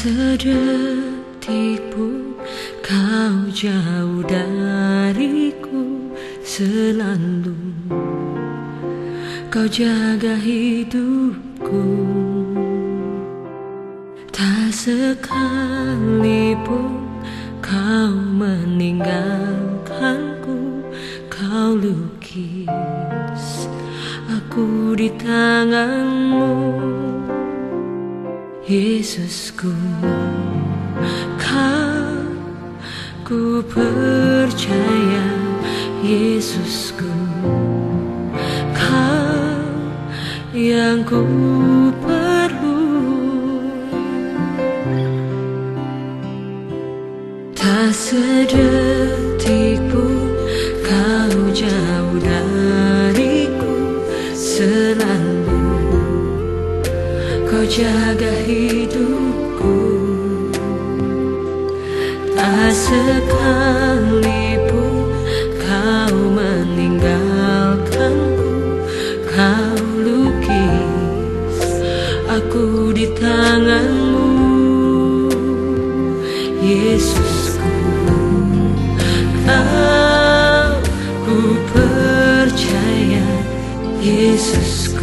sedetik pun kau jauh dariku selalu kau jaga hidupku. Tak sekalipun kau meninggalkanku. Kau lukis aku di tanganmu Yesusku Kau ku percaya Yesusku Kau yang ku perlu. Tak sedetik jaga hidupku. Tak sekalipun kau meninggalkanku. Kau lukis aku di tanganmu. Yesusku Kau ku percaya Yesusku